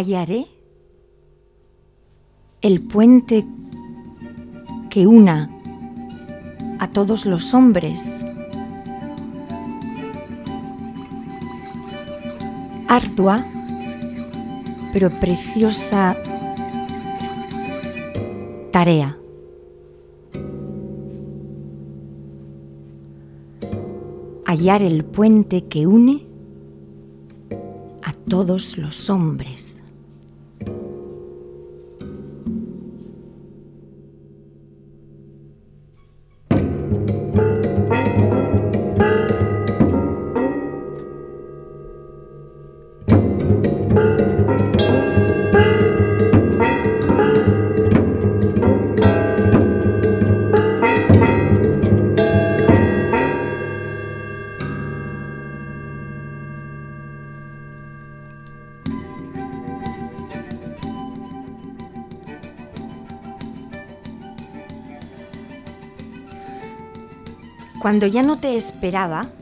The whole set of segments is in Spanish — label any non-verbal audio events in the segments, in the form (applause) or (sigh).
hallaré el puente que una a todos los hombres. Ardua, pero preciosa tarea. Hallar el puente que une a todos los hombres. Cuando ya no te esperaba,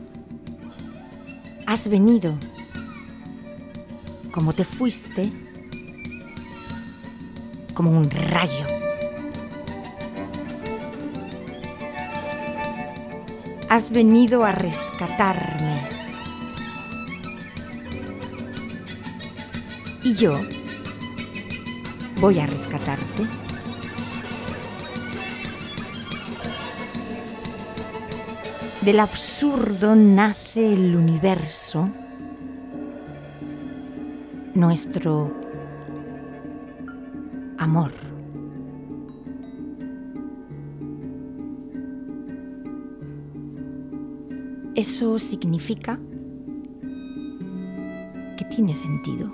has venido. Como te fuiste, como un rayo. Has venido a rescatarme. Y yo voy a rescatarte. Del absurdo nace el universo, nuestro amor. Eso significa que tiene sentido.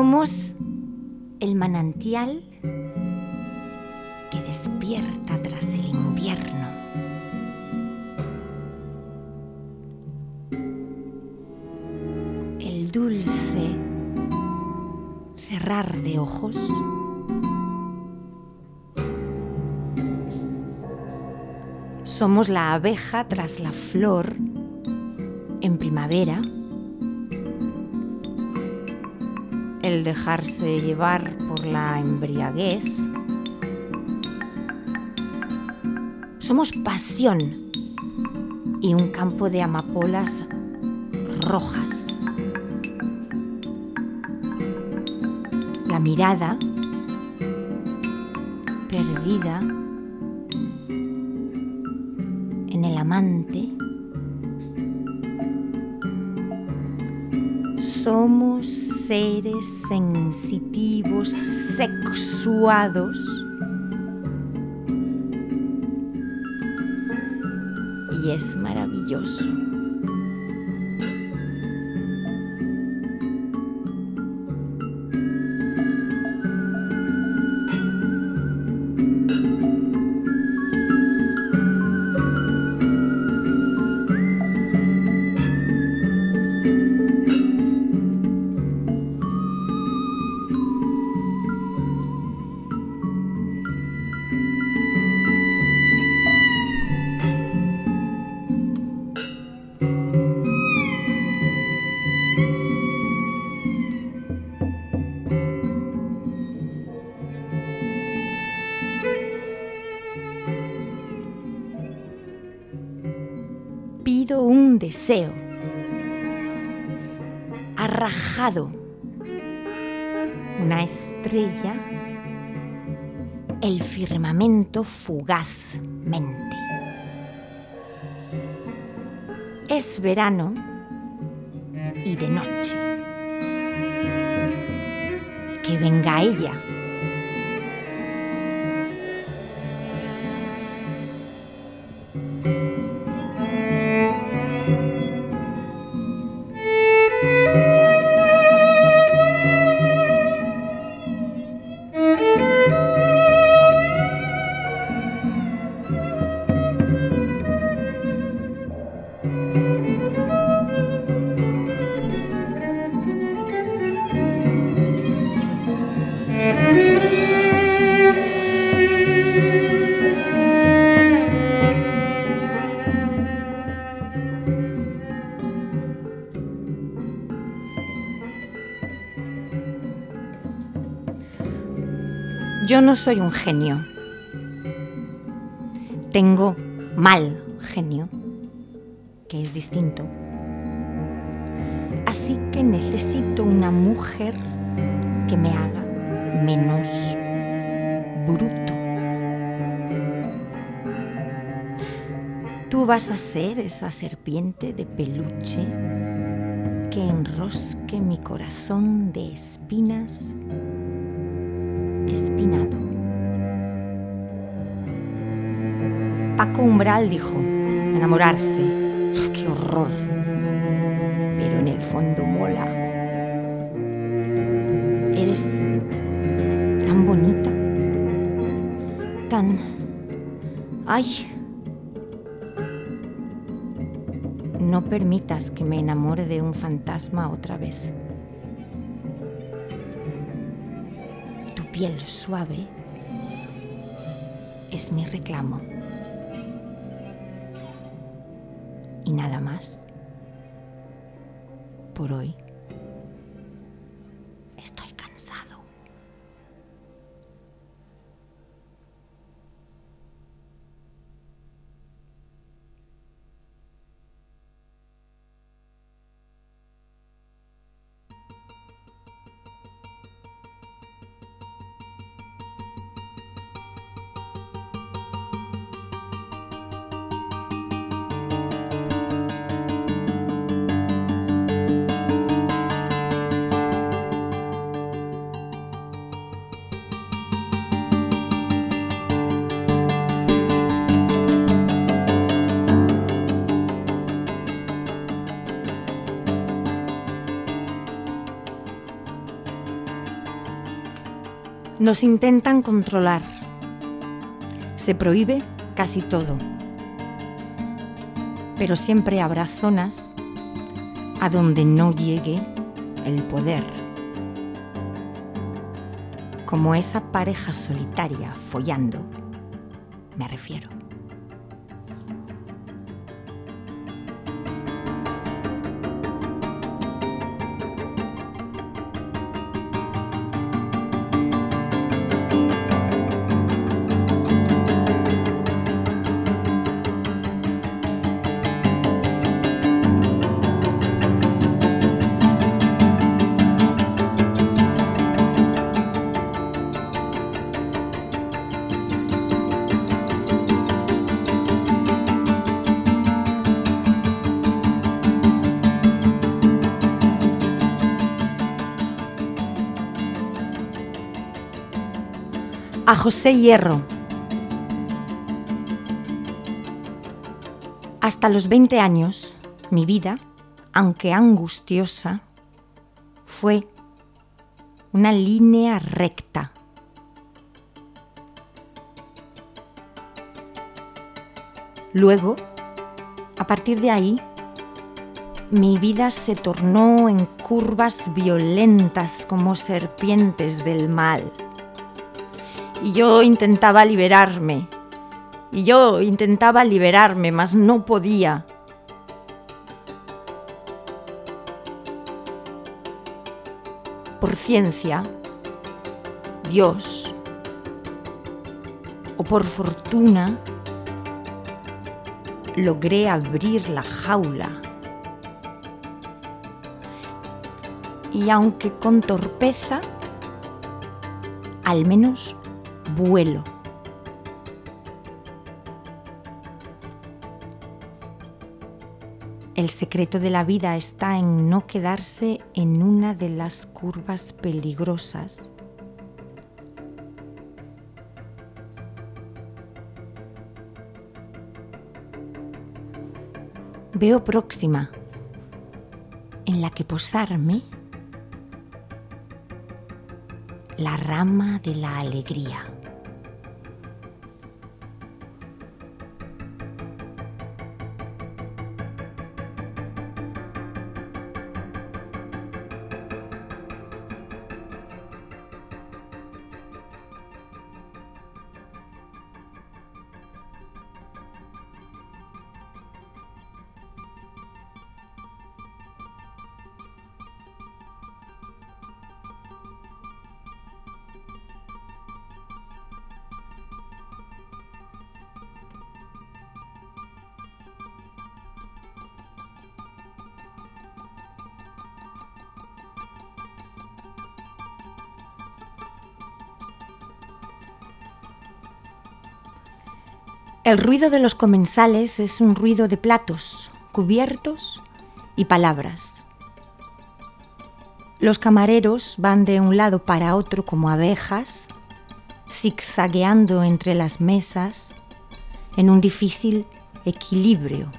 Somos el manantial que despierta tras el invierno. El dulce cerrar de ojos. Somos la abeja tras la flor en primavera. El dejarse llevar por la embriaguez. Somos pasión y un campo de amapolas rojas. La mirada perdida en el amante. Seres sensitivos, sexuados. Y es maravilloso. Deseo. Ha rajado una estrella el firmamento fugazmente. Es verano y de noche. que venga ella. No soy un genio. Tengo mal genio, que es distinto. Así que necesito una mujer que me haga menos bruto. Tú vas a ser esa serpiente de peluche que enrosque mi corazón de espinas espinado. Paco Umbral dijo, enamorarse, qué horror, pero en el fondo mola. Eres tan bonita, tan... ¡Ay! No permitas que me enamore de un fantasma otra vez. Piel suave es mi reclamo. Y nada más por hoy. Nos intentan controlar. Se prohíbe casi todo. Pero siempre habrá zonas a donde no llegue el poder. Como esa pareja solitaria follando, me refiero. José Hierro. Hasta los 20 años, mi vida, aunque angustiosa, fue una línea recta. Luego, a partir de ahí, mi vida se tornó en curvas violentas como serpientes del mal. Y yo intentaba liberarme. Y yo intentaba liberarme, mas no podía. Por ciencia, Dios, o por fortuna, logré abrir la jaula. Y aunque con torpeza, al menos vuelo. El secreto de la vida está en no quedarse en una de las curvas peligrosas. Veo próxima en la que posarme la rama de la alegría. El ruido de los comensales es un ruido de platos, cubiertos y palabras. Los camareros van de un lado para otro como abejas, zigzagueando entre las mesas en un difícil equilibrio.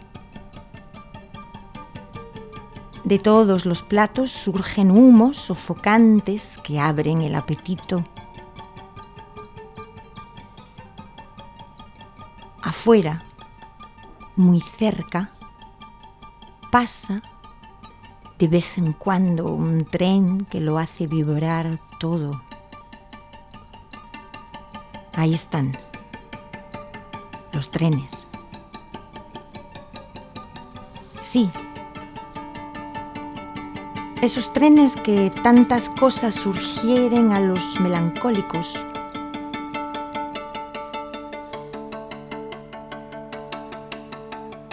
De todos los platos surgen humos sofocantes que abren el apetito afuera, muy cerca, pasa de vez en cuando un tren que lo hace vibrar todo. Ahí están los trenes. Sí, esos trenes que tantas cosas surgieren a los melancólicos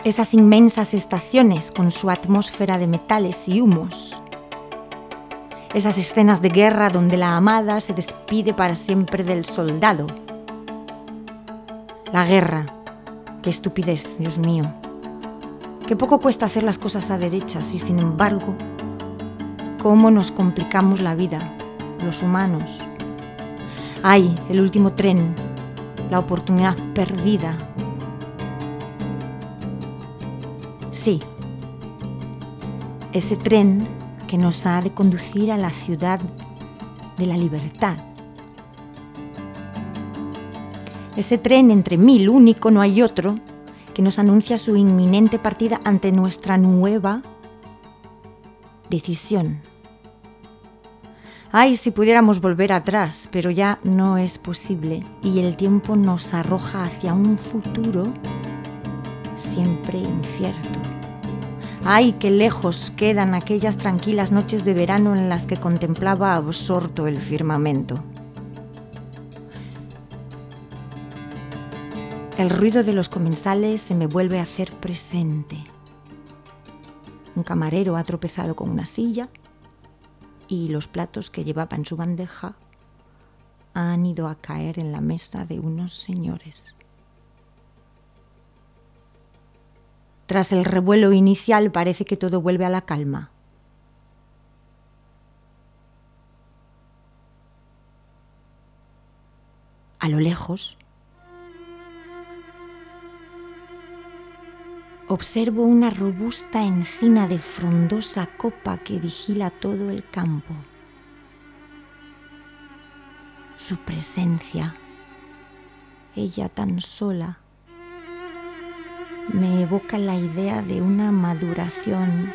esas inmensas estaciones con su atmósfera de metales y humos, esas escenas de guerra donde la amada se despide para siempre del soldado. La guerra, qué estupidez, Dios mío. Qué poco cuesta hacer las cosas a derechas y sin embargo, cómo nos complicamos la vida, los humanos. Ay, el último tren, la oportunidad perdida, Sí, ese tren que nos ha de conducir a la ciudad de la libertad. Ese tren entre mil, único, no hay otro, que nos anuncia su inminente partida ante nuestra nueva decisión. Ay, si pudiéramos volver atrás, pero ya no es posible y el tiempo nos arroja hacia un futuro siempre incierto. Ay, qué lejos quedan aquellas tranquilas noches de verano en las que contemplaba absorto el firmamento. El ruido de los comensales se me vuelve a hacer presente. Un camarero ha tropezado con una silla y los platos que llevaba en su bandeja han ido a caer en la mesa de unos señores. Tras el revuelo inicial parece que todo vuelve a la calma. A lo lejos, observo una robusta encina de frondosa copa que vigila todo el campo. Su presencia, ella tan sola, me evoca la idea de una maduración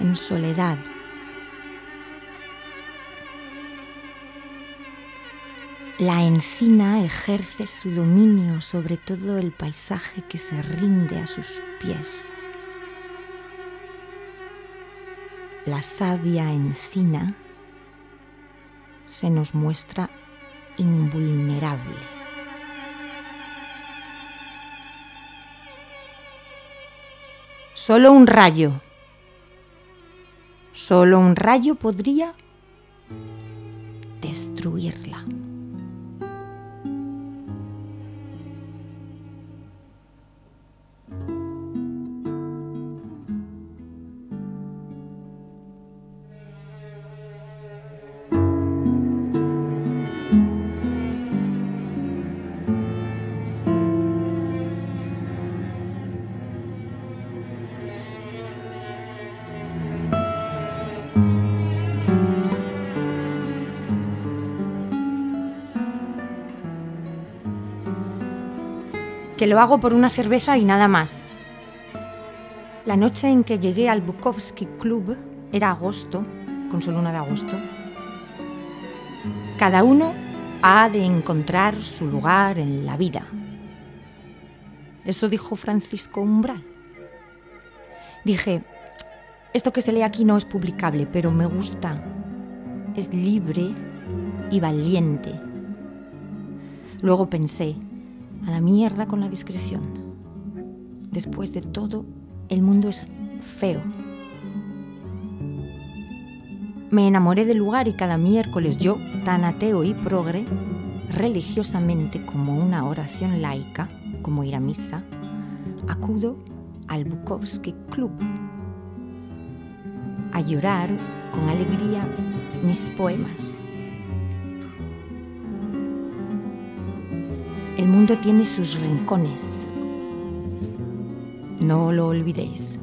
en soledad. La encina ejerce su dominio sobre todo el paisaje que se rinde a sus pies. La sabia encina se nos muestra invulnerable. Solo un rayo. Solo un rayo podría destruirla. Que lo hago por una cerveza y nada más. La noche en que llegué al Bukowski Club era agosto, con solo una de agosto. Cada uno ha de encontrar su lugar en la vida. Eso dijo Francisco Umbral. Dije, esto que se lee aquí no es publicable, pero me gusta. Es libre y valiente. Luego pensé, a la mierda con la discreción. Después de todo, el mundo es feo. Me enamoré del lugar y cada miércoles yo, tan ateo y progre, religiosamente como una oración laica, como ir a misa, acudo al Bukowski Club a llorar con alegría mis poemas. El mundo tiene sus rincones. No lo olvidéis.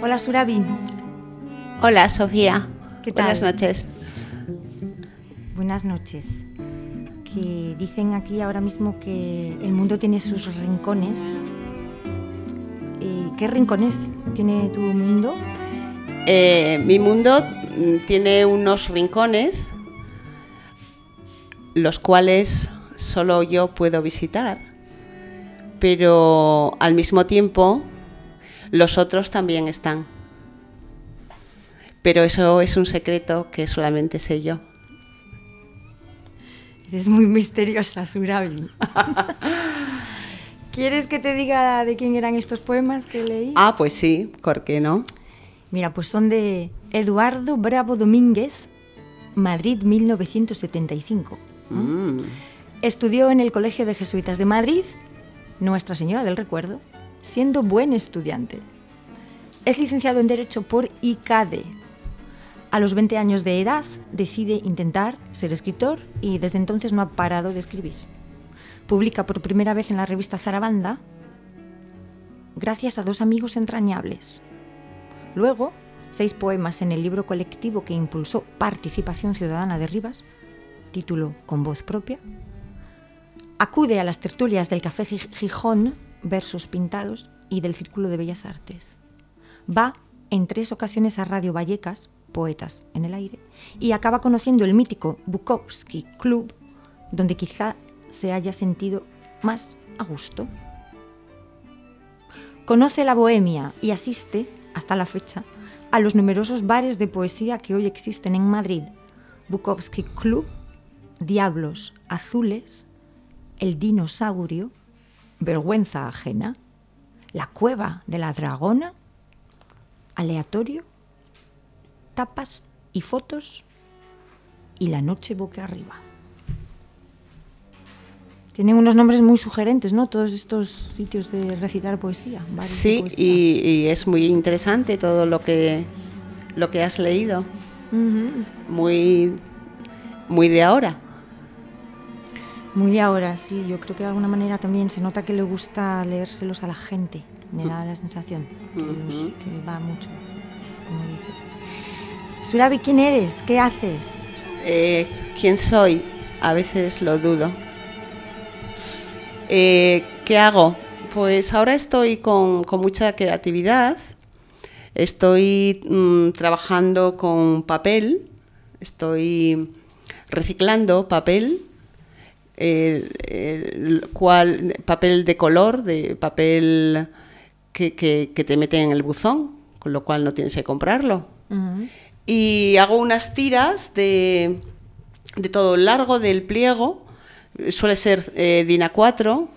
Hola Surabi. Hola Sofía. ¿Qué tal? Buenas noches. Buenas noches. Que dicen aquí ahora mismo que el mundo tiene sus rincones. Eh, ¿Qué rincones tiene tu mundo? Eh, mi mundo mm, tiene unos rincones los cuales solo yo puedo visitar, pero al mismo tiempo los otros también están. Pero eso es un secreto que solamente sé yo. Eres muy misteriosa, Surabi. (laughs) ¿Quieres que te diga de quién eran estos poemas que leí? Ah, pues sí, ¿por qué no? Mira, pues son de Eduardo Bravo Domínguez, Madrid 1975. Mm. Estudió en el Colegio de Jesuitas de Madrid, Nuestra Señora del Recuerdo, siendo buen estudiante. Es licenciado en Derecho por ICADE. A los 20 años de edad decide intentar ser escritor y desde entonces no ha parado de escribir. Publica por primera vez en la revista Zarabanda gracias a dos amigos entrañables. Luego, seis poemas en el libro colectivo que impulsó Participación Ciudadana de Rivas, título Con voz propia. Acude a las tertulias del Café Gijón versos pintados y del Círculo de Bellas Artes. Va en tres ocasiones a Radio Vallecas, Poetas en el Aire, y acaba conociendo el mítico Bukowski Club, donde quizá se haya sentido más a gusto. Conoce la bohemia y asiste, hasta la fecha, a los numerosos bares de poesía que hoy existen en Madrid. Bukowski Club, Diablos Azules, El Dinosaurio, vergüenza ajena, la cueva de la dragona, aleatorio, tapas y fotos y la noche boca arriba. Tienen unos nombres muy sugerentes, ¿no? Todos estos sitios de recitar poesía. Sí, poesía. Y, y, es muy interesante todo lo que, lo que has leído. Uh -huh. Muy, muy de ahora. Muy de ahora, sí. Yo creo que de alguna manera también se nota que le gusta leérselos a la gente. Me da la sensación que, los, que va mucho, como dice. Surabi, ¿quién eres? ¿Qué haces? Eh, ¿Quién soy? A veces lo dudo. Eh, ¿Qué hago? Pues ahora estoy con, con mucha creatividad. Estoy mmm, trabajando con papel. Estoy reciclando papel el, el, cual, papel de color, de papel que, que, que, te meten en el buzón, con lo cual no tienes que comprarlo. Uh -huh. Y hago unas tiras de, de todo el largo del pliego, suele ser eh, DIN A4,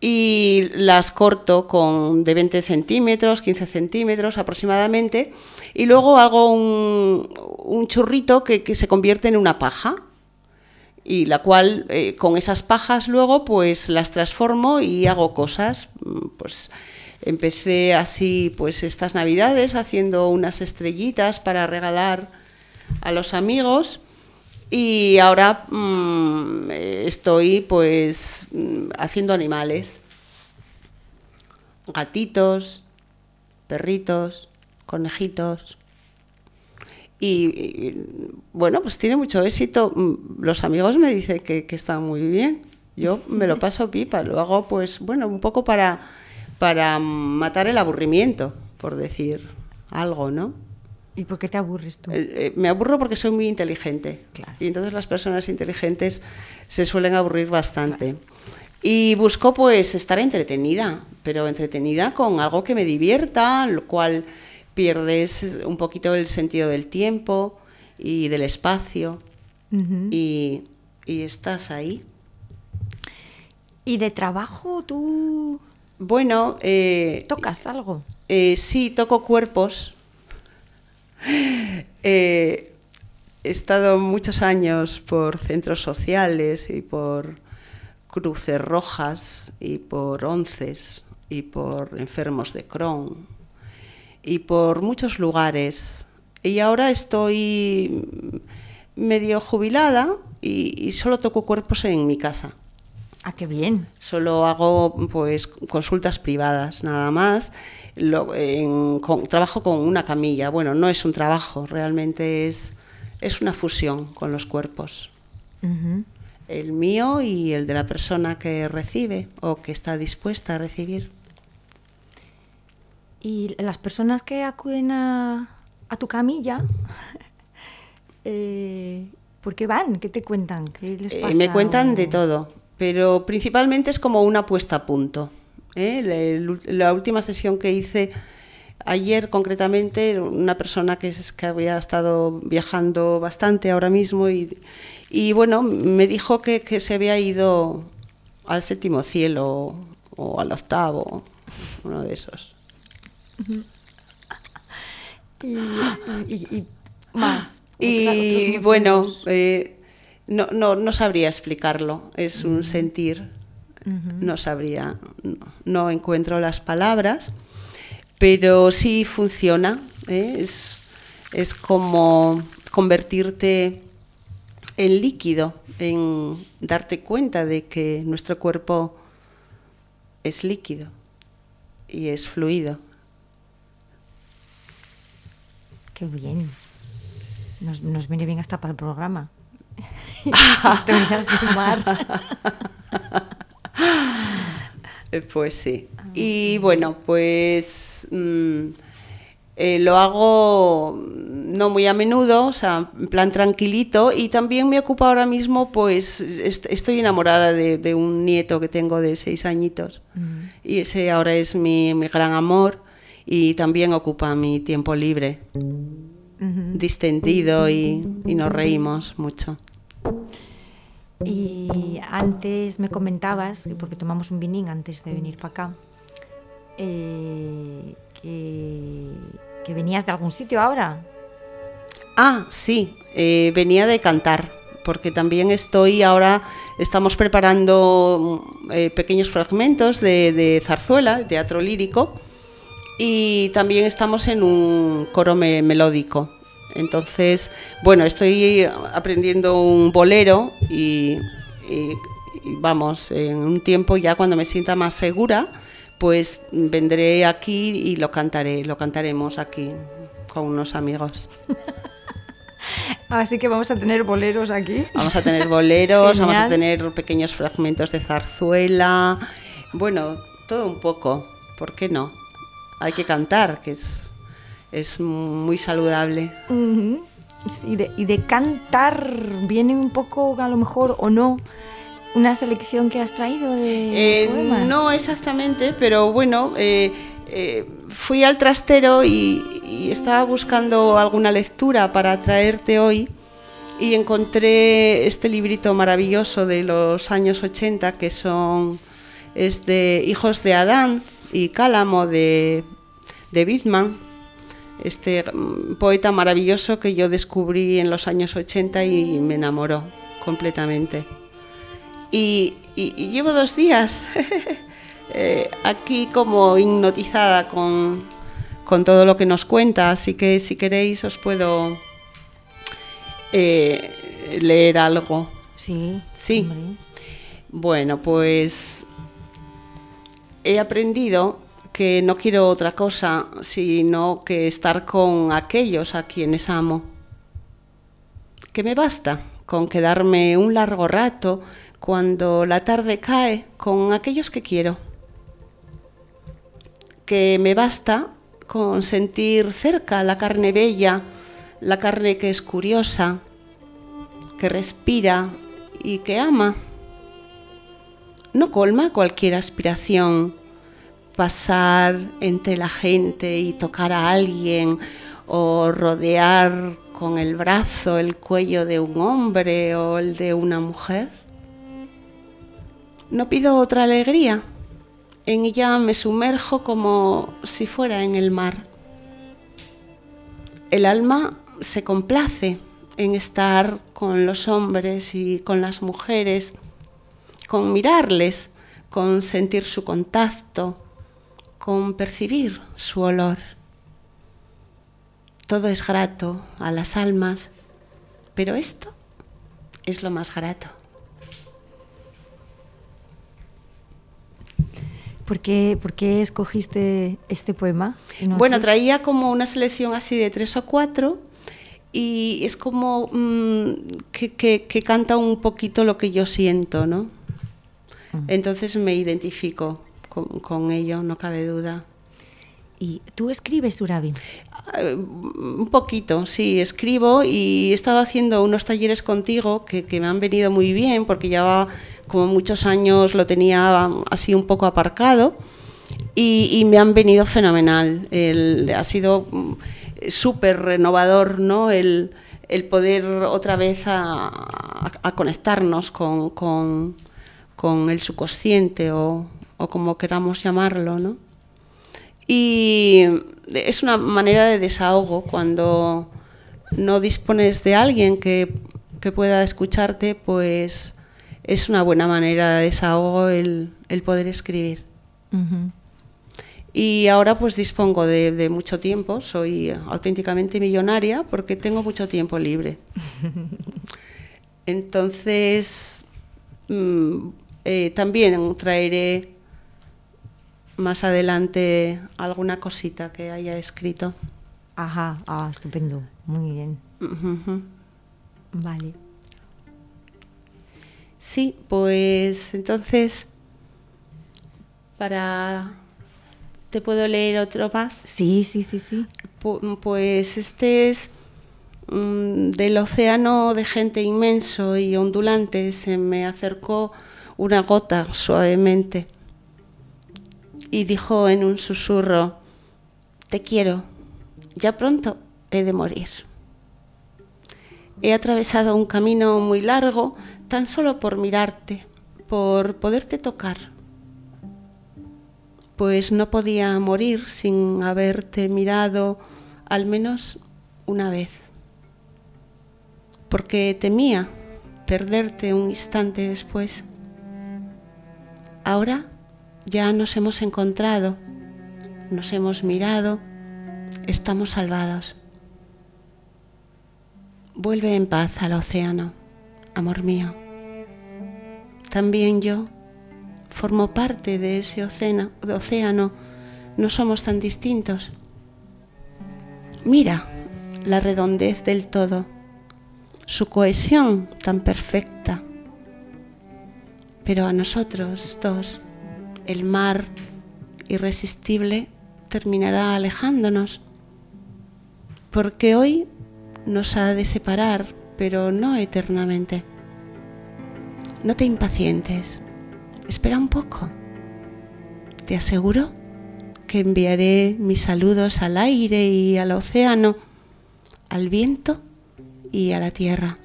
y las corto con de 20 centímetros, 15 centímetros aproximadamente, y luego hago un, churrito que, se convierte en una paja, y la cual eh, con esas pajas luego pues las transformo y hago cosas. Pues empecé así pues estas navidades haciendo unas estrellitas para regalar a los amigos y ahora mm, estoy pues mm, haciendo animales, gatitos, perritos, conejitos. Y, bueno, pues tiene mucho éxito. Mm, los amigos me dicen que, que, está muy bien. Yo me lo paso pipa, lo hago pues bueno, un poco para, para matar el aburrimiento, por decir algo, ¿no? ¿Y por qué te aburres tú? Eh, eh, me aburro porque soy muy inteligente. Y entonces las personas inteligentes se suelen aburrir bastante. Y busco pues estar entretenida, pero entretenida con algo que me divierta, lo cual pierdes un poquito el sentido del tiempo y del espacio y, estás ahí. ¿Y de trabajo tú? Bueno, eh, ¿tocas algo? sí, toco cuerpos Eh, he estado muchos años por centros sociales y por cruces rojas y por onces y por enfermos de Crohn y por muchos lugares. Y ahora estoy medio jubilada y, solo toco cuerpos en mi casa. Ah, qué bien. Solo hago pues consultas privadas, nada más trabajo con una camilla. Bueno, no es un trabajo, realmente es, es una fusión con los cuerpos. El mío y el de la persona que recibe o que está dispuesta a recibir. Y las personas que acuden a, a tu camilla, (laughs) eh, ¿por qué van? ¿Qué te cuentan? ¿Qué les eh, me cuentan de todo, pero principalmente es como una puesta a punto. ¿eh? La, última sesión que hice ayer concretamente, una persona que, es, que había estado viajando bastante ahora mismo y, y bueno, me dijo que, que, se había ido al séptimo cielo o al octavo, uno de esos. (laughs) y, más. Y bueno, eh, no, no, no sabría explicarlo, es un sentir no sabría, no, encuentro las palabras, pero sí funciona. ¿eh? Es, es como convertirte en líquido, en darte cuenta de que nuestro cuerpo es líquido y es fluido. Qué bien. Nos, nos viene bien hasta para el programa. (laughs) Historias de mar. Eh, pues sí. Ah, y bueno, pues mm, eh, lo hago no muy a menudo, o sea, en plan tranquilito. Y también me ocupa ahora mismo, pues estoy enamorada de, un nieto que tengo de seis añitos. Y ese ahora es mi, gran amor y también ocupa mi tiempo libre, distendido y, y nos reímos mucho. Y antes me comentabas, porque tomamos un vinín antes de venir para acá, eh, que, venías de algún sitio ahora. Ah, sí, eh, venía de cantar, porque también estoy ahora, estamos preparando eh, pequeños fragmentos de, de, zarzuela, teatro lírico, y también estamos en un coro melódico. Entonces, bueno, estoy aprendiendo un bolero y, vamos, en un tiempo ya cuando me sienta más segura, pues vendré aquí y lo cantaré, lo cantaremos aquí con unos amigos. (laughs) Así que vamos a tener boleros aquí. Vamos a tener boleros, vamos a tener pequeños fragmentos de zarzuela, bueno, todo un poco, ¿por qué no? Hay que cantar, que es es muy saludable. y, de, cantar viene un poco, a lo mejor, o no, una selección que has traído de eh, poemas. No exactamente, pero bueno, eh, eh, fui al trastero y, estaba buscando alguna lectura para traerte hoy y encontré este librito maravilloso de los años 80 que son es de Hijos de Adán y Cálamo de, de Bittman, este poeta maravilloso que yo descubrí en los años 80 y me enamoró completamente. Y, llevo dos días (laughs) eh, aquí como hipnotizada con, todo lo que nos cuenta, así que si queréis os puedo eh, leer algo. Sí. Sí. Bueno, pues he aprendido que no quiero otra cosa sino que estar con aquellos a quienes amo. Que me basta con quedarme un largo rato cuando la tarde cae con aquellos que quiero. Que me basta con sentir cerca la carne bella, la carne que es curiosa, que respira y que ama. No colma cualquier aspiración pasar entre la gente y tocar a alguien o rodear con el brazo el cuello de un hombre o el de una mujer. No pido otra alegría, en ella me sumerjo como si fuera en el mar. El alma se complace en estar con los hombres y con las mujeres, con mirarles, con sentir su contacto, con percibir su olor. Todo es grato a las almas, pero esto es lo más grato. ¿Por qué, escogiste este poema? Bueno, traía como una selección así de tres o cuatro y es como mm, que, canta un poquito lo que yo siento, ¿no? Entonces me identifico con, ello, no cabe duda. ¿Y tú escribes, Urabi? Eh, un poquito, sí, escribo y he estado haciendo unos talleres contigo que, me han venido muy bien porque ya como muchos años lo tenía así un poco aparcado y, me han venido fenomenal. ha sido mm, súper renovador ¿no? el, poder otra vez a, conectarnos con, con el subconsciente o, o como queramos llamarlo, ¿no? Y es una manera de desahogo cuando no dispones de alguien que, pueda escucharte, pues es una buena manera de desahogo el, poder escribir. Y ahora pues dispongo de, mucho tiempo, soy auténticamente millonaria porque tengo mucho tiempo libre. (laughs) Entonces, mm, eh, también traeré más adelante alguna cosita que haya escrito. Ajá, ah, estupendo, muy bien. Vale. Sí, pues entonces, para... ¿Te puedo leer otro más? Sí, sí, sí, sí. pues este es mm, del océano de gente inmenso y ondulante, se me acercó una gota suavemente y dijo en un susurro, te quiero, ya pronto he de morir. He atravesado un camino muy largo tan solo por mirarte, por poderte tocar, pues no podía morir sin haberte mirado al menos una vez, porque temía perderte un instante después. Ahora ya nos hemos encontrado, nos hemos mirado, estamos salvados. Vuelve en paz al océano, amor mío. También yo formo parte de ese océano, no somos tan distintos. Mira la redondez del todo, su cohesión tan perfecta. Pero a nosotros dos el mar irresistible terminará alejándonos, porque hoy nos ha de separar, pero no eternamente. No te impacientes, espera un poco. Te aseguro que enviaré mis saludos al aire y al océano, al viento y a la tierra.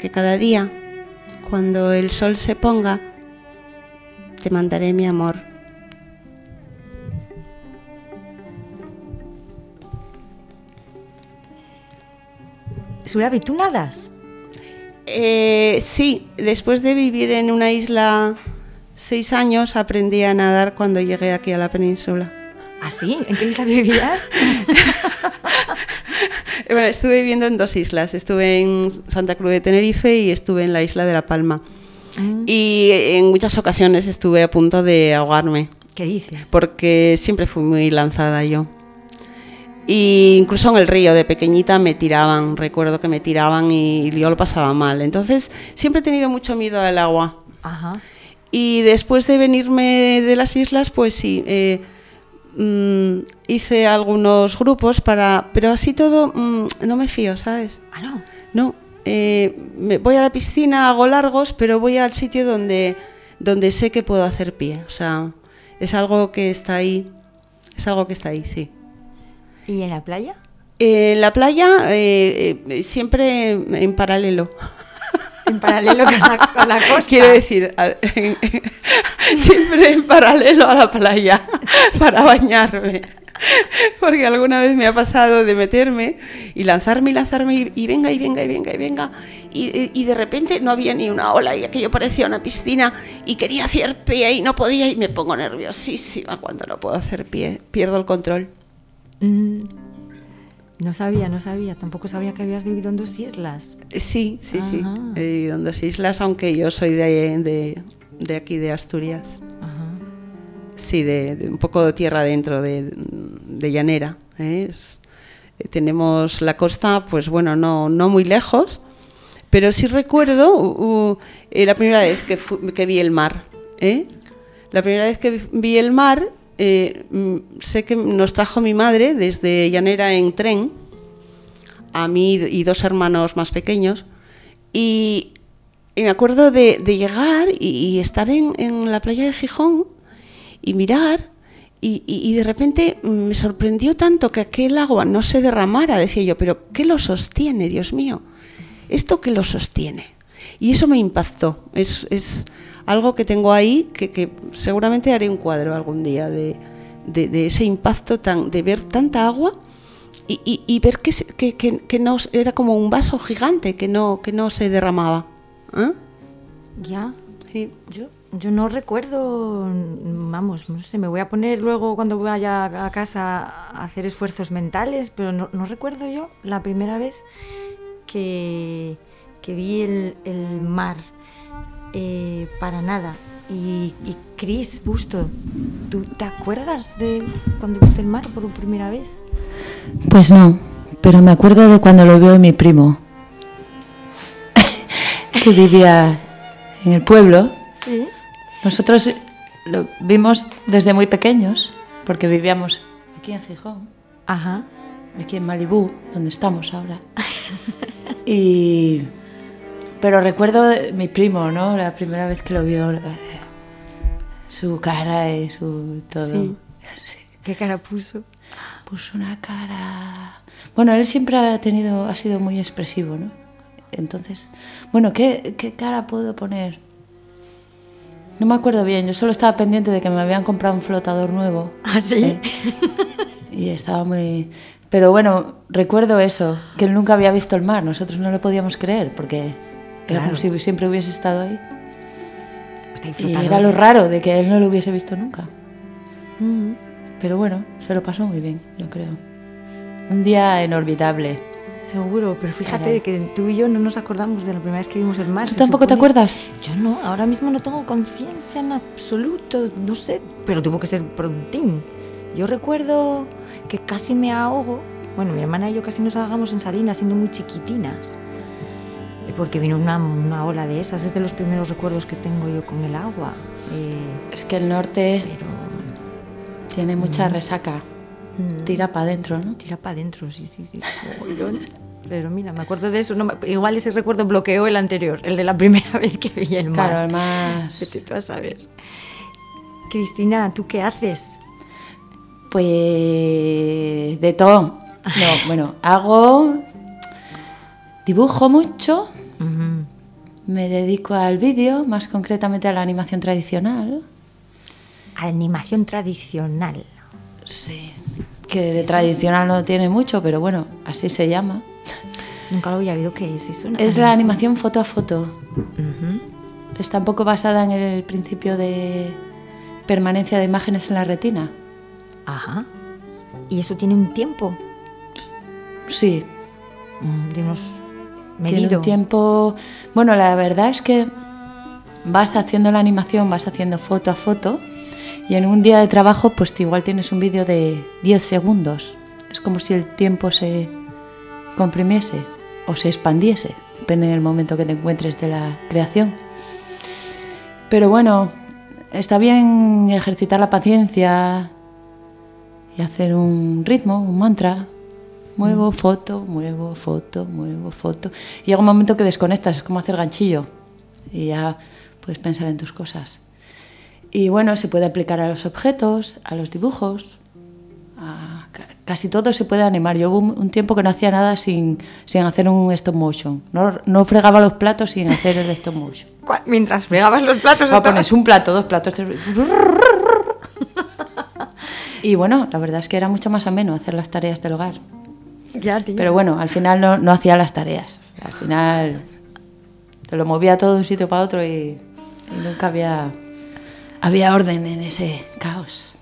Que cada día, cuando el sol se ponga, te mandaré mi amor. Surabi, ¿tú nadas? Eh, sí, después de vivir en una isla seis años, aprendí a nadar cuando llegué aquí a la península. ¿Ah, sí? ¿En qué isla vivías? (laughs) bueno, estuve viviendo en dos islas. Estuve en Santa Cruz de Tenerife y estuve en la isla de La Palma. Mm. Y en muchas ocasiones estuve a punto de ahogarme. ¿Qué dices? Porque siempre fui muy lanzada yo. Y incluso en el río de pequeñita me tiraban, recuerdo que me tiraban y yo lo pasaba mal. Entonces siempre he tenido mucho miedo al agua. Y después de venirme de las islas, pues sí, eh, mm, hice algunos grupos para... Pero así todo mm, no me fío, ¿sabes? Ah, no. No, eh, me voy a la piscina, hago largos, pero voy al sitio donde, donde sé que puedo hacer pie. O sea, es algo que está ahí, es algo que está ahí, sí. ¿Y en la playa? en la playa eh, eh, siempre en paralelo. (laughs) En paralelo con la, costa. Quiero decir, siempre en paralelo a la playa para bañarme. Porque alguna vez me ha pasado de meterme y lanzarme y lanzarme y, venga y venga y venga y venga. Y, y, de repente no había ni una ola y aquello parecía una piscina y quería hacer pie y no podía y me pongo nerviosísima cuando no puedo hacer pie. Pierdo el control. Mm. No sabía, no sabía. Tampoco sabía que habías vivido en dos islas. Sí, sí, sí. He vivido en dos islas, aunque yo soy de, de, aquí, de Asturias. Sí, de, un poco de tierra dentro, de, llanera. ¿eh? tenemos la costa, pues bueno, no, no muy lejos, pero sí recuerdo eh, la primera vez que, que vi el mar. ¿eh? La primera vez que vi el mar eh, mm, sé que nos trajo mi madre desde Llanera en tren, a mí y dos hermanos más pequeños, y, me acuerdo de, llegar y, estar en, la playa de Gijón y mirar, y, de repente me sorprendió tanto que aquel agua no se derramara, decía yo, pero ¿qué lo sostiene, Dios mío? ¿Esto qué lo sostiene? Y eso me impactó, es algo que tengo ahí que, seguramente haré un cuadro algún día de, ese impacto tan, de ver tanta agua y, ver que, que, no era como un vaso gigante que no, que no se derramaba. ¿eh? Ya. Yo, yo no recuerdo, vamos, no sé, me voy a poner luego cuando vaya a casa a hacer esfuerzos mentales, pero no, recuerdo yo la primera vez que, vi el, el mar eh, para nada. Y, Chris Busto, ¿tú te acuerdas de cuando viste el mar por primera vez? Pues no, pero me acuerdo de cuando lo vio mi primo, (laughs) que vivía en el pueblo. Sí. Nosotros lo vimos desde muy pequeños, porque vivíamos aquí en Gijón. Ajá. Aquí en Malibú, donde estamos ahora. (laughs) y pero recuerdo mi primo, ¿no? La primera vez que lo vio, eh, su cara y su todo. (laughs) Sí. ¿Qué cara puso? Puso una cara. Bueno, él siempre ha tenido, ha sido muy expresivo, ¿no? Entonces, bueno, ¿qué, qué cara puedo poner? No me acuerdo bien, yo solo estaba pendiente de que me habían comprado un flotador nuevo. (laughs) ¿Ah, sí? ¿eh? Y estaba muy... Pero bueno, recuerdo eso, que él nunca había visto el mar, nosotros no lo podíamos creer, porque era como si siempre hubiese estado ahí. Y era lo raro de que él no lo hubiese visto nunca. Mm. Pero bueno, se lo pasó muy bien, yo creo. Un día inorbitable. Seguro, pero fíjate que tú y yo no nos acordamos de la primera vez que vimos el mar. ¿Tú tampoco te acuerdas? Yo no, ahora mismo no tengo conciencia en absoluto, no sé, pero tuvo que ser prontín. Yo recuerdo que casi me ahogo. Bueno, mi hermana y yo casi nos ahogamos en Salinas siendo muy chiquitinas porque vino una, una, ola de esas, es de los primeros recuerdos que tengo yo con el agua. Eh, es que el norte tiene mucha mm. resaca, mm. tira para adentro, ¿no? Tira para adentro, sí, sí, sí. Pero mira, me acuerdo de eso. No, igual ese recuerdo bloqueó el anterior, el de la primera (laughs) vez que vi el mar. Claro, el más. te vas a saber. Cristina, ¿tú qué haces? Pues de todo. No, (laughs) bueno, hago dibujo mucho me dedico al vídeo, más concretamente a la animación tradicional. animación tradicional. Sí, que de tradicional no tiene mucho, pero bueno, así se llama. Nunca lo había oído que es eso. Es la animación foto a foto. Está un poco basada en el principio de permanencia de imágenes en la retina. Ajá. ¿Y eso tiene un tiempo? Sí. Mm, de unos Tiene un tiempo... Bueno, la verdad es que vas haciendo la animación, vas haciendo foto a foto y en un día de trabajo pues igual tienes un vídeo de 10 segundos. Es como si el tiempo se comprimiese o se expandiese, depende del momento que te encuentres de la creación. Pero bueno, está bien ejercitar la paciencia y hacer un ritmo, un mantra. Muevo foto, muevo foto, muevo foto. Y llega un momento que desconectas, es como hacer ganchillo. Y ya puedes pensar en tus cosas. Y bueno, se puede aplicar a los objetos, a los dibujos, a casi todo se puede animar. Yo hubo un tiempo que no hacía nada sin, sin hacer un stop motion. No, no, fregaba los platos sin hacer el stop motion. (laughs) Mientras fregabas los platos... O pones un plato, dos platos, tres... (laughs) Y bueno, la verdad es que era mucho más ameno hacer las tareas del hogar. Ya, tío. Pero bueno, al final no, no hacía las tareas. Al final te lo movía todo de un sitio para otro y nunca había, había orden en ese caos.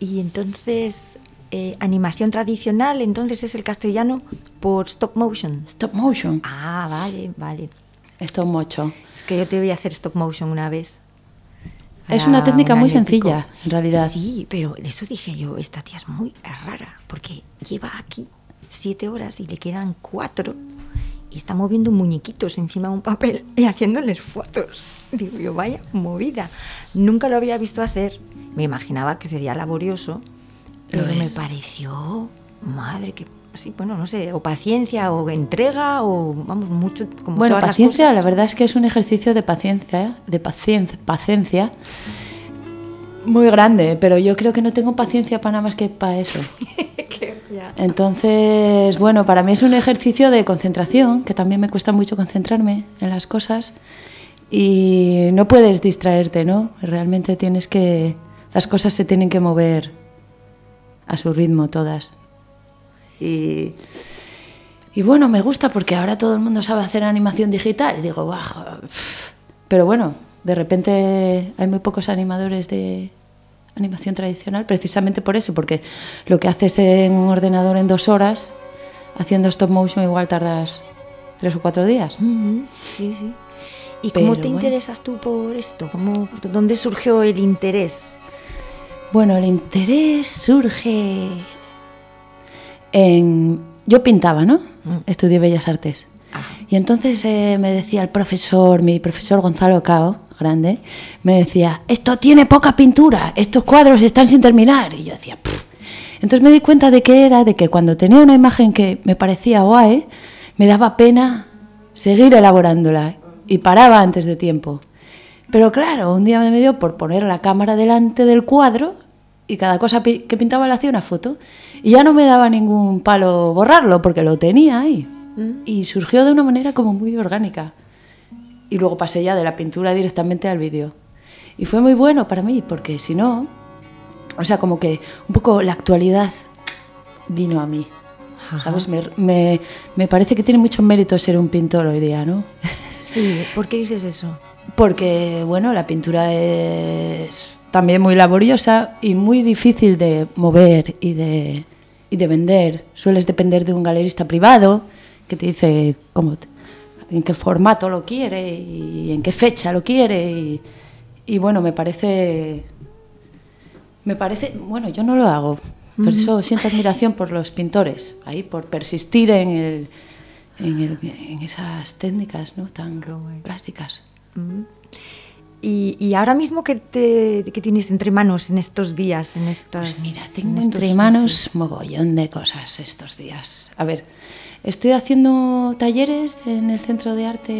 Y entonces, eh, animación tradicional, entonces es el castellano por stop motion. Stop motion. Ah, vale, vale. Stop motion. Es que yo te voy a hacer stop motion una vez. Es una técnica muy sencilla, en realidad. Sí, pero eso dije yo, esta tía es muy rara, porque lleva aquí siete horas y le quedan cuatro y está moviendo muñequitos encima de un papel y haciéndoles fotos. Digo yo, vaya movida. Nunca lo había visto hacer. Me imaginaba que sería laborioso, pero me pareció, madre, que así, bueno, no sé, o paciencia, o entrega, o vamos, mucho. Como bueno, paciencia, la verdad es que es un ejercicio de paciencia, de paciencia, paciencia muy grande, pero yo creo que no tengo paciencia para nada más que para eso. (laughs) Entonces, bueno, para mí es un ejercicio de concentración, que también me cuesta mucho concentrarme en las cosas y no puedes distraerte, ¿no? Realmente tienes que... Las cosas se tienen que mover a su ritmo todas. Y, bueno, me gusta porque ahora todo el mundo sabe hacer animación digital. Y digo, baja. Pero bueno, de repente hay muy pocos animadores de, animación tradicional, precisamente por eso, porque lo que haces en un ordenador en dos horas, haciendo stop motion igual tardas tres o cuatro días. Sí, sí. ¿Y cómo te interesas tú por esto? ¿Cómo, ¿Dónde surgió el interés? Bueno, el interés surge en... Yo pintaba, ¿no? Mm. Estudié Bellas Artes. Y entonces eh, me decía el profesor, mi profesor Gonzalo Cao, grande, me decía, esto tiene poca pintura, estos cuadros están sin terminar. Y yo decía, entonces me di cuenta de que era, de que cuando tenía una imagen que me parecía guay, me daba pena seguir elaborándola y paraba antes de tiempo. Pero claro, un día me dio por poner la cámara delante del cuadro y cada cosa que pintaba le hacía una foto y ya no me daba ningún palo borrarlo porque lo tenía ahí. Mm. Y surgió de una manera como muy orgánica y luego pasé ya de la pintura directamente al vídeo. Y fue muy bueno para mí, porque si no, o sea, como que un poco la actualidad vino a mí. ¿Sabes? Me, me, me, parece que tiene mucho mérito ser un pintor hoy día, ¿no? (laughs) Sí, ¿por qué dices eso? Porque, bueno, la pintura es también muy laboriosa y muy difícil de mover y de, y de vender. Sueles depender de un galerista privado que te dice cómo, en qué formato lo quiere y en qué fecha lo quiere. Y, bueno, me parece. Me parece. Bueno, yo no lo hago. Por eso siento admiración por los pintores, ahí, por persistir en, el, en, esas técnicas ¿no? tan plásticas. Y, ahora mismo, ¿qué, te, tienes entre manos en estos días? En estas, pues mira, tengo entre manos mogollón de cosas estos días. A ver, Estoy haciendo talleres en el Centro de Arte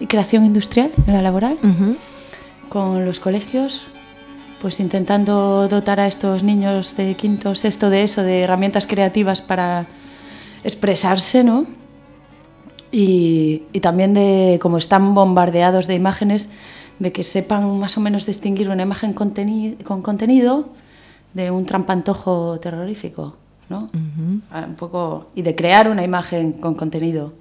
y Creación Industrial, en la laboral, con los colegios, pues intentando dotar a estos niños de quinto, sexto de eso, de herramientas creativas para expresarse, ¿no? Y, y también de como están bombardeados de imágenes, de que sepan más o menos distinguir una imagen conteni con contenido de un trampantojo terrorífico, ¿no? Ah, Un poco y de crear una imagen con contenido.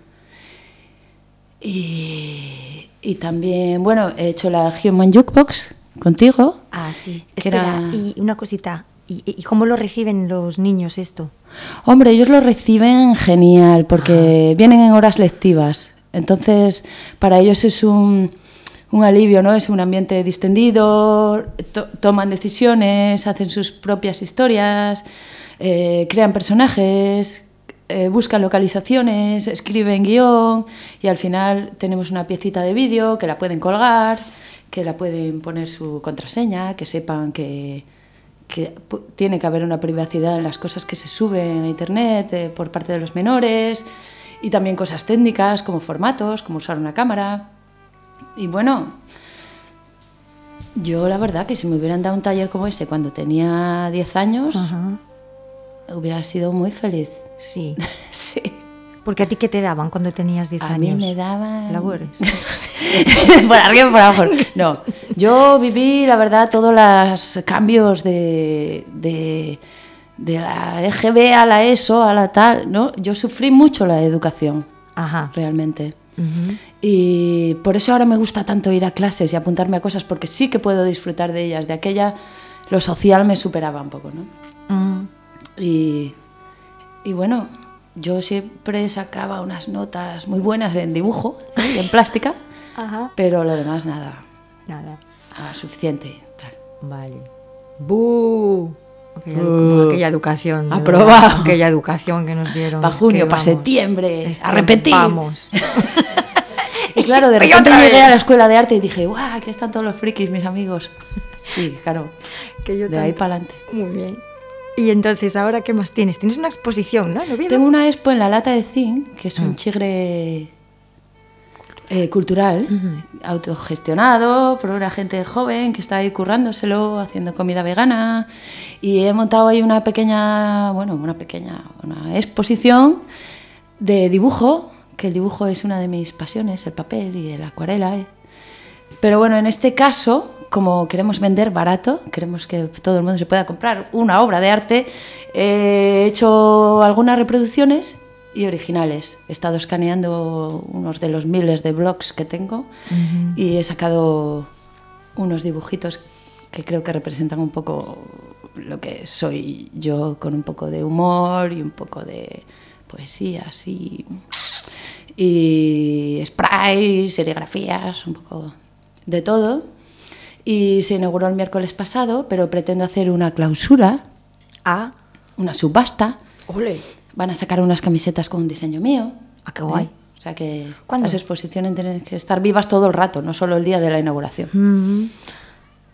Y, y también, bueno, he hecho la Human Jukebox contigo. Ah, sí. Espera, era- y una cosita. ¿Y, y cómo lo reciben los niños esto? Hombre, ellos lo reciben genial porque vienen en horas lectivas. Entonces, para ellos es un, un alivio, ¿no? Es un ambiente distendido, to- toman decisiones, hacen sus propias historias, eh, crean personajes, eh, buscan localizaciones, escriben guion y al final tenemos una piecita de vídeo que la pueden colgar, que la pueden poner su contraseña, que sepan que, tiene que haber una privacidad en las cosas que se suben a internet eh, por parte de los menores y también cosas técnicas como formatos, como usar una cámara. Y bueno, yo la verdad que si me hubieran dado un taller como ese cuando tenía 10 años. Hubiera sido muy feliz. Sí. (laughs) sí. Porque a ti qué te daban cuando tenías 10 A años? mí me daban... Labores. (laughs) por arriba por abajo. No, yo viví, la verdad, todos los cambios de, de, de la EGB a la ESO, a la tal, ¿no? Yo sufrí mucho la educación, Ajá. realmente. Ujú. Y por eso ahora me gusta tanto ir a clases y apuntarme a cosas, porque sí que puedo disfrutar de ellas. De aquella, lo social me superaba un poco, ¿no? Mm. Y, y bueno, yo siempre sacaba unas notas muy buenas en dibujo y en plástica, (laughs) Ajá. pero lo demás nada, Nada. ah, suficiente. Tal. Vale. ¡Bú! Aquella, educación. Aprobado. Aquella educación que nos dieron. (laughs) Para junio, para septiembre, es a repetir. Vamos. (laughs) Y claro, de repente llegué a la escuela de arte y dije, ¡guau! Aquí están todos los frikis, mis amigos. Y claro, que yo de ahí para adelante. Muy bien. Y entonces, ¿ahora qué más tienes? Tienes una exposición, ¿no? Tengo una expo en la lata de zinc, que es un chigre eh, cultural, autogestionado por una gente joven que está ahí currándoselo, haciendo comida vegana. Y he montado ahí una pequeña, bueno, una pequeña una exposición de dibujo, que el dibujo es una de mis pasiones, el papel y la acuarela. eh. Pero bueno, en este caso, como queremos vender barato, queremos que todo el mundo se pueda comprar una obra de arte, he hecho algunas reproducciones y originales. He estado escaneando unos de los miles de blogs que tengo y he sacado unos dibujitos que creo que representan un poco lo que soy yo, con un poco de humor y un poco de poesía, así. Y sprays, serigrafías, un poco de todo. Y se inauguró el miércoles pasado, pero pretendo hacer una clausura, Ah, una subasta. ole. Van a sacar unas camisetas con un diseño mío. Ah, qué guay. ¿eh? O sea que ¿Cuándo? las exposiciones tienen que estar vivas todo el rato, no solo el día de la inauguración. Mm.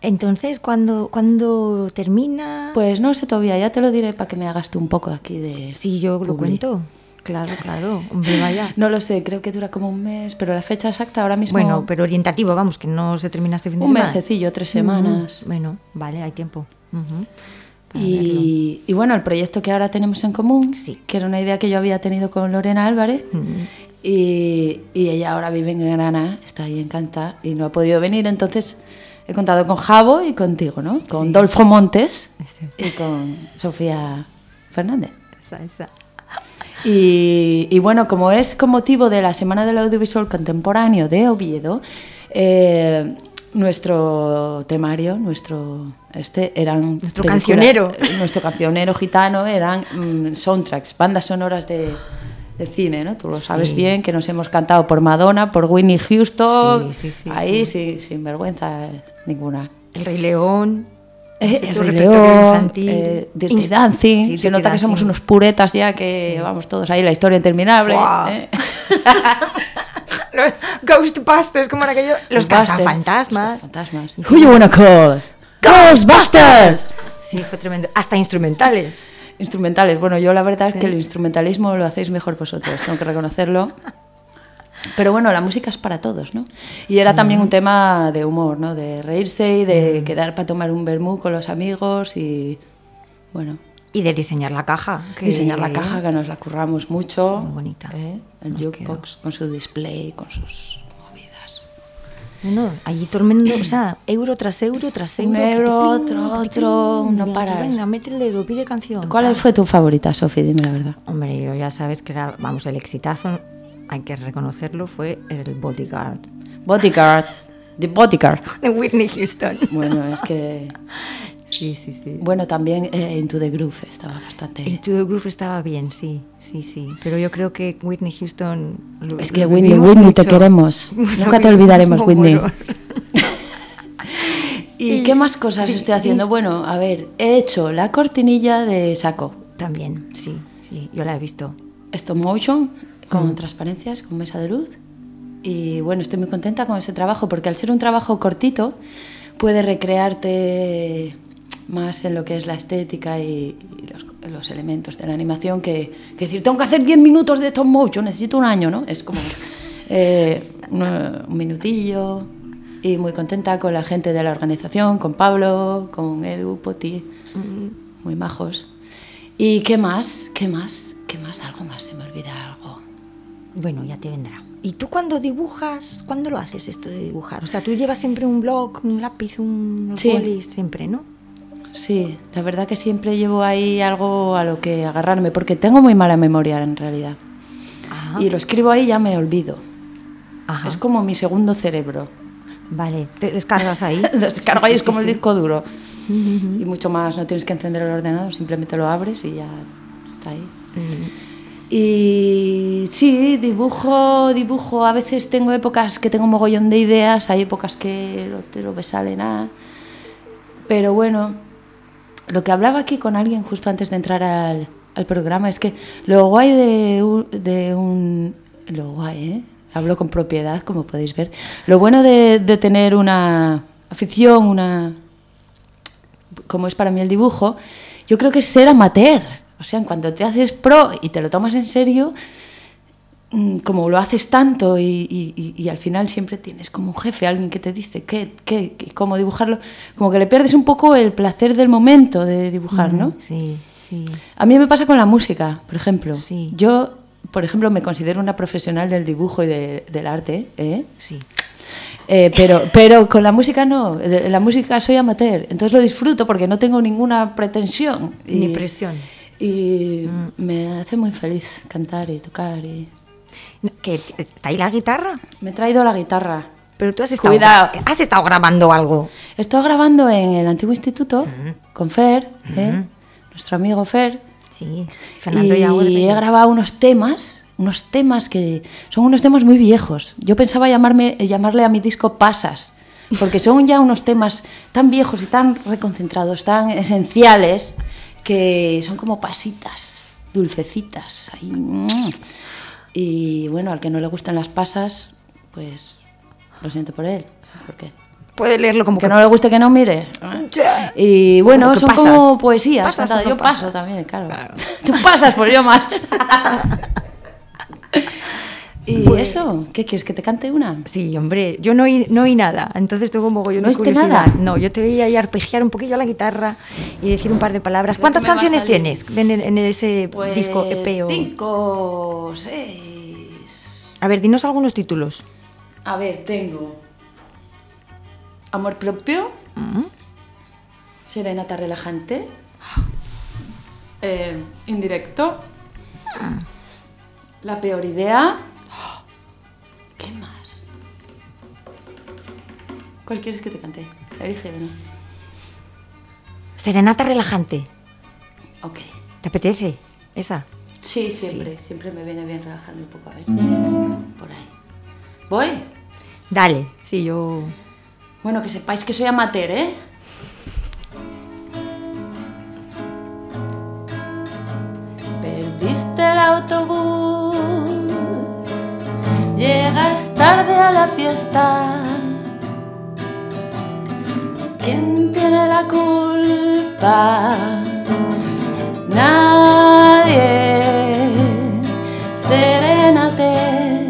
Entonces, ¿cuándo, ¿cuándo termina? Pues no sé todavía, ya te lo diré para que me hagas tú un poco aquí de... si yo lo cuento. Claro, claro. Hombre, vaya. No lo sé, creo que dura como un mes, pero la fecha exacta ahora mismo... Bueno, pero orientativo, vamos, que no se termina este fin de un semana. mesecillo, tres semanas. Ujú. Bueno, vale, hay tiempo. Y, y bueno, el proyecto que ahora tenemos en común, Sí. que era una idea que yo había tenido con Lorena Álvarez, Mm. y, y ella ahora vive en Granada, está ahí encantada y no ha podido venir, entonces he contado con Javo y contigo, ¿no? Con Sí. Dolfo Montes Ese. y con Sofía Fernández. Esa, esa. Y, y bueno, como es con motivo de la Semana del Audiovisual Contemporáneo de Oviedo, eh, nuestro temario, nuestro este eran Nuestro cancionero. (laughs) nuestro cancionero gitano eran mm, soundtracks, bandas sonoras de, de cine, ¿no? Tú lo sabes Sí. bien que nos hemos cantado por Madonna, por Whitney Houston, Sí, sí, ahí sin vergüenza eh, ninguna. El Rey León. Eh, el Rey León, infantil. eh, Dirty Dancing, Sí, se nota que somos unos puretas ya que vamos todos ahí, la historia interminable. ¿eh? (laughs) Los Ghostbusters, como era aquello. Los cazafantasmas. Fantasmas. Who you wanna call? Ghostbusters. Sí, fue tremendo. Hasta instrumentales. Instrumentales. Bueno, yo la verdad es que el instrumentalismo lo hacéis mejor vosotros, tengo que reconocerlo. (laughs) Pero bueno, la música es para todos, ¿no? Y era también un tema de humor, ¿no? De reírse y de quedar para tomar un vermú con los amigos y bueno. Y de diseñar la caja. Diseñar la caja, que nos la curramos mucho. Muy bonita. ¿eh? El jukebox con su display, con sus movidas. No, no, allí todo el mundo, o sea, euro tras euro tras euro. Un euro, otro, otro, no para. Venga, mete el dedo, pide canción. ¿Cuál fue tu favorita, Sofi? Dime la verdad. Hombre, yo ya sabes que era, vamos, el exitazo, hay que reconocerlo, fue el Bodyguard. Bodyguard. The Bodyguard. (laughs) De Whitney Houston. Bueno, es que... (laughs) Sí, sí, sí. Bueno, también eh, Into the Groove estaba bastante... Into the Groove estaba bien, sí, sí, sí. Pero yo creo que Whitney Houston... Lo, es que Whitney, Whitney, te queremos. (laughs) Nunca te olvidaremos, Whitney. ¿Y, qué más cosas estoy haciendo? Bueno, a ver, he hecho la cortinilla de saco. También, sí, sí, yo la he visto. Stop motion, con transparencias, con mesa de luz. Y bueno, estoy muy contenta con ese trabajo porque al ser un trabajo cortito, puede recrearte más en lo que es la estética y, los, elementos de la animación que, decir, tengo que hacer 10 minutos de stop motion, necesito un año, ¿no? Es como (laughs) eh, un, minutillo y muy contenta con la gente de la organización, con Pablo, con Edu, Poti, muy majos. ¿Y qué más? ¿Qué más? ¿Qué más? Algo más, se me olvida algo. Bueno, ya te vendrá. ¿Y tú cuando dibujas, cuándo lo haces esto de dibujar? O sea, tú llevas siempre un blog, un lápiz, un sí. siempre, ¿no? Sí, la verdad que siempre llevo ahí algo a lo que agarrarme, porque tengo muy mala memoria en realidad. Y lo escribo ahí y ya me olvido. Es como mi segundo cerebro. Vale, te descargas ahí. (laughs) descargo ahí, es como el disco duro. Y mucho más, no tienes que encender el ordenador, simplemente lo abres y ya está ahí. Y sí, dibujo, dibujo. A veces tengo épocas que tengo mogollón de ideas, hay épocas que no te lo me sale nada. Pero bueno, lo que hablaba aquí con alguien justo antes de entrar al, programa es que lo guay de un, de un. Lo guay, ¿eh? Hablo con propiedad, como podéis ver. Lo bueno de, de tener una afición, una. como es para mí el dibujo, yo creo que es ser amateur. O sea, en cuanto te haces pro y te lo tomas en serio, mm, como lo haces tanto y, al final siempre tienes como un jefe, alguien que te dice qué, qué, cómo dibujarlo, como que le pierdes un poco el placer del momento de dibujar, ¿no? Sí, sí. A mí me pasa con la música, por ejemplo. Sí. Yo, por ejemplo, me considero una profesional del dibujo y del arte, ¿eh? Sí. Eh, pero, pero con la música no, la música soy amateur, entonces lo disfruto porque no tengo ninguna pretensión. Ni presión. Y mm. me hace muy feliz cantar y tocar. Y... ¿Que ¿Está ahí la guitarra? Me he traído la guitarra. Pero tú has estado, has estado grabando algo. Estado grabando en el antiguo instituto con Fer, ¿eh? nuestro amigo Fer. Sí, Fernando y he grabado unos temas, unos temas que son unos temas muy viejos. Yo pensaba llamarme, llamarle a mi disco Pasas, porque son ya unos temas tan viejos y tan reconcentrados, tan esenciales, que son como pasitas, dulcecitas. Mm. Y bueno, al que no le gustan las pasas, pues lo siento por él. ¿Por qué? Puede leerlo como que, no le guste que no mire. Y bueno, son como poesías. yo paso también, claro. claro. (laughs) Tú pasas, pues yo más. (laughs) ¿Y pues eso? ¿Qué quieres? ¿Que te cante una? Sí, hombre, yo no oí, no oí nada, entonces tengo un mogollón ¿No de curiosidad. nada? No, yo te voy a ir a arpegiar un poquillo la guitarra y decir un par de palabras. ¿Cuántas canciones tienes en, ese pues disco EP? Cinco, seis... A ver, dinos algunos títulos. A ver, tengo... Amor propio. Mm. Serenata relajante. (gasps) Eh, indirecto. Mm. La peor idea. ¿Cuál quieres que te cante? Elige uno. Serenata relajante. Ok. ¿Te apetece esa? Sí, siempre. Siempre me viene bien relajarme un poco. A ver. Por ahí. ¿Voy? Dale. Sí, yo... Bueno, que sepáis que soy amateur, ¿eh? Perdiste el autobús llegas tarde a la fiesta. ¿Quién tiene la culpa? Nadie. Serénate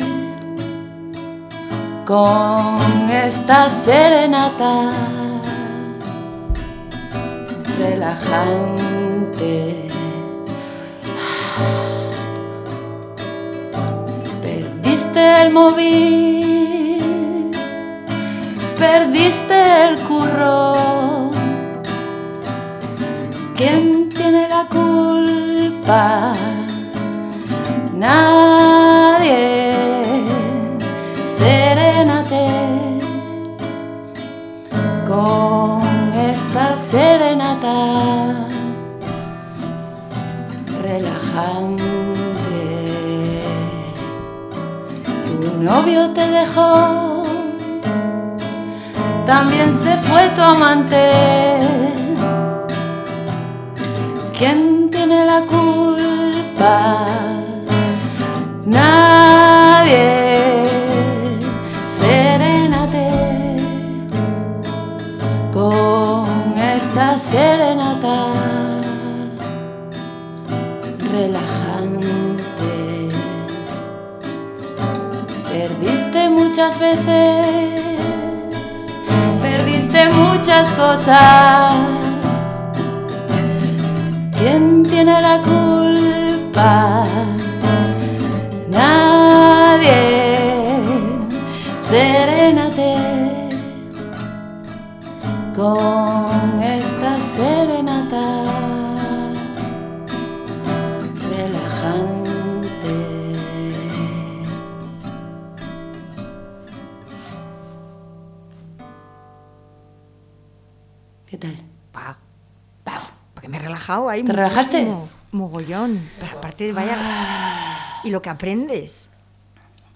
con esta serenata relajante. Perdiste el móvil perdiste el curro. ¿Quién tiene la culpa? Nadie. Serénate con esta serenata relajante. Tu novio te dejó, también se fue tu amante. ¿Quién tiene la culpa? Nadie. Serénate con esta serenata relajante. Perdiste muchas veces, muchas cosas. ¿Quién tiene la culpa? Nadie. Serénate con relajado ahí. ¿Te relajaste? Mogollón. Pero aparte, vaya. Y lo que aprendes.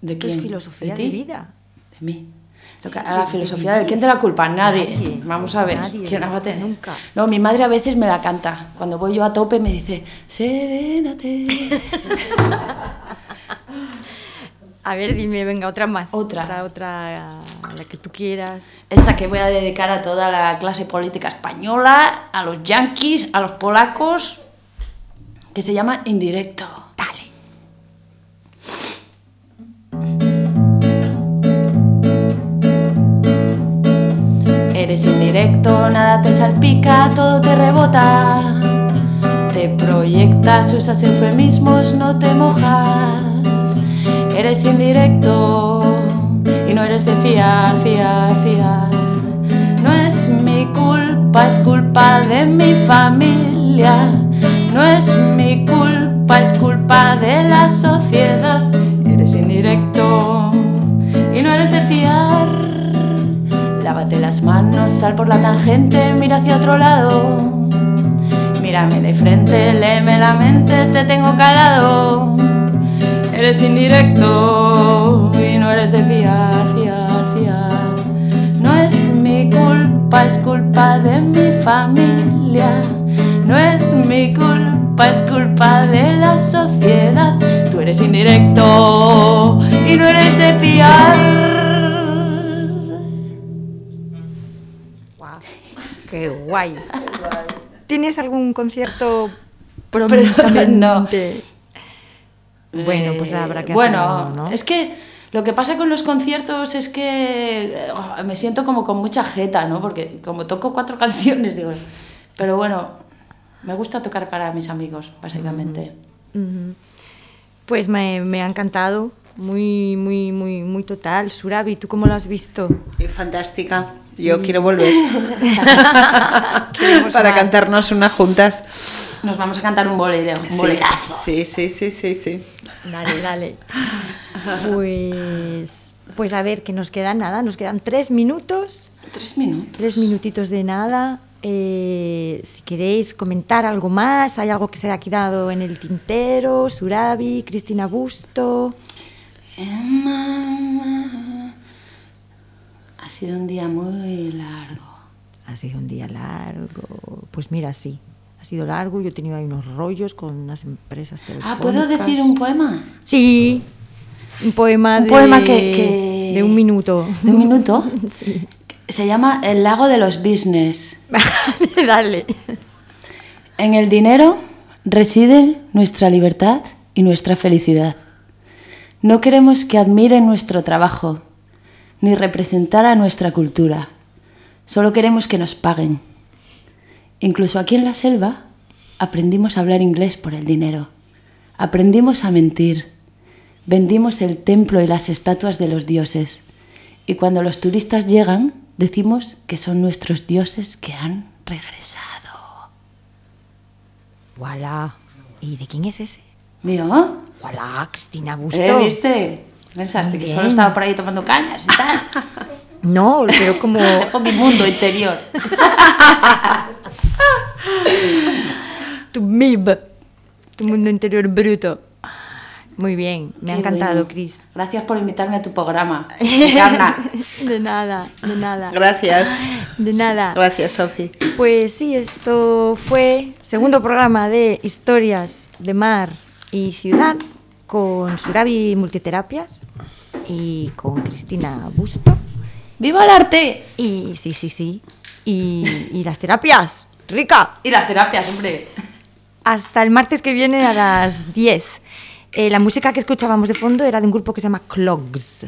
¿De Esto quién? es filosofía de, ti? vida. De mí. Lo que- Sí, a la de- filosofía de de quién te la culpa, nadie. Nadie. Vamos a ver, Nadie, ¿quién la va a tener? nunca. No, mi madre a veces me la canta. Cuando voy yo a tope me dice, serénate. (laughs) A ver, dime, venga, otra más. Otra. Otra, otra, la que tú quieras. Esta que voy a dedicar a toda la clase política española, a los yanquis, a los polacos, que se llama Indirecto. Dale. Eres indirecto, nada te salpica, todo te rebota. Te proyectas, usas eufemismos, no te mojas. Eres indirecto y no eres de fiar, fiar, fiar. No es mi culpa, es culpa de mi familia. No es mi culpa, es culpa de la sociedad. Eres indirecto y no eres de fiar. Lávate las manos, sal por la tangente, mira hacia otro lado. Mírame de frente, léeme la mente, te tengo calado. Eres indirecto y no eres de fiar, fiar, fiar. No es mi culpa, es culpa de mi familia. No es mi culpa, es culpa de la sociedad. Tú eres indirecto y no eres de fiar. Guau, Qué guay. ¿Tienes algún concierto (laughs) prontamente? Bueno, pues habrá que Eh, Bueno, es que lo que pasa con los conciertos es que eh, oh, me siento como con mucha jeta, ¿no? Porque como toco cuatro (laughs) canciones, digo. Pero bueno, me gusta tocar para mis amigos, básicamente. Pues me, me ha encantado. Muy, muy, muy, muy total. Surabi, ¿tú cómo lo has visto? Fantástica. Yo quiero volver. (laughs) (laughs) Queremos Para más. cantarnos unas juntas. Nos vamos a cantar un bolero, un Sí, bolerazo. Sí, sí, sí, sí, sí. Dale, dale. Pues, pues a ver, que nos quedan nada, nos quedan tres minutos, Tres minutos. tres minutitos de nada. Eh, si queréis comentar algo más, hay algo que se haya quedado en el tintero, Surabi, Cristina Busto. Emma, Ha sido un día muy largo. Ha sido un día largo. Pues mira, sí, ha sido largo. Yo he tenido ahí unos rollos con unas empresas telefónicas. Ah, ¿puedo decir un poema? Sí, un poema, Un de, poema que- que- de un minuto. ¿De un minuto? (laughs) Sí. Se llama El lago de los business. (laughs) Dale. En el dinero reside nuestra libertad y nuestra felicidad. No queremos que admiren nuestro trabajo, ni representar a nuestra cultura. Solo queremos que nos paguen. Incluso aquí en la selva aprendimos a hablar inglés por el dinero. Aprendimos a mentir. vendimos el templo y las estatuas de los dioses. Y cuando los turistas llegan, decimos que son nuestros dioses que han regresado. ¡Voilà! ¿Y de quién es ese? ¿Mío? ¡Voilà! Cristina Busto. ¿Eh, ¿Viste? Pensaste que solo estaba por ahí tomando cañas y tal. (laughs) No, pero como... (laughs) Dejo mi mundo interior. (laughs) tu MIB, tu mundo interior bruto. Muy bien, me ha encantado, Cris. Gracias por invitarme a tu programa. (laughs) de nada, de nada. Gracias. De nada. Gracias, Sofi. Pues sí, esto fue segundo programa de historias de mar y ciudad con Surabi Multiterapias y con Cristina Busto. ¡Viva el arte! Y sí, sí, sí. Y, y las terapias. ¡Rica! Y las terapias, hombre. Hasta el martes que viene a las 10. Eh, la música que escuchábamos de fondo era de un grupo que se llama Clogs.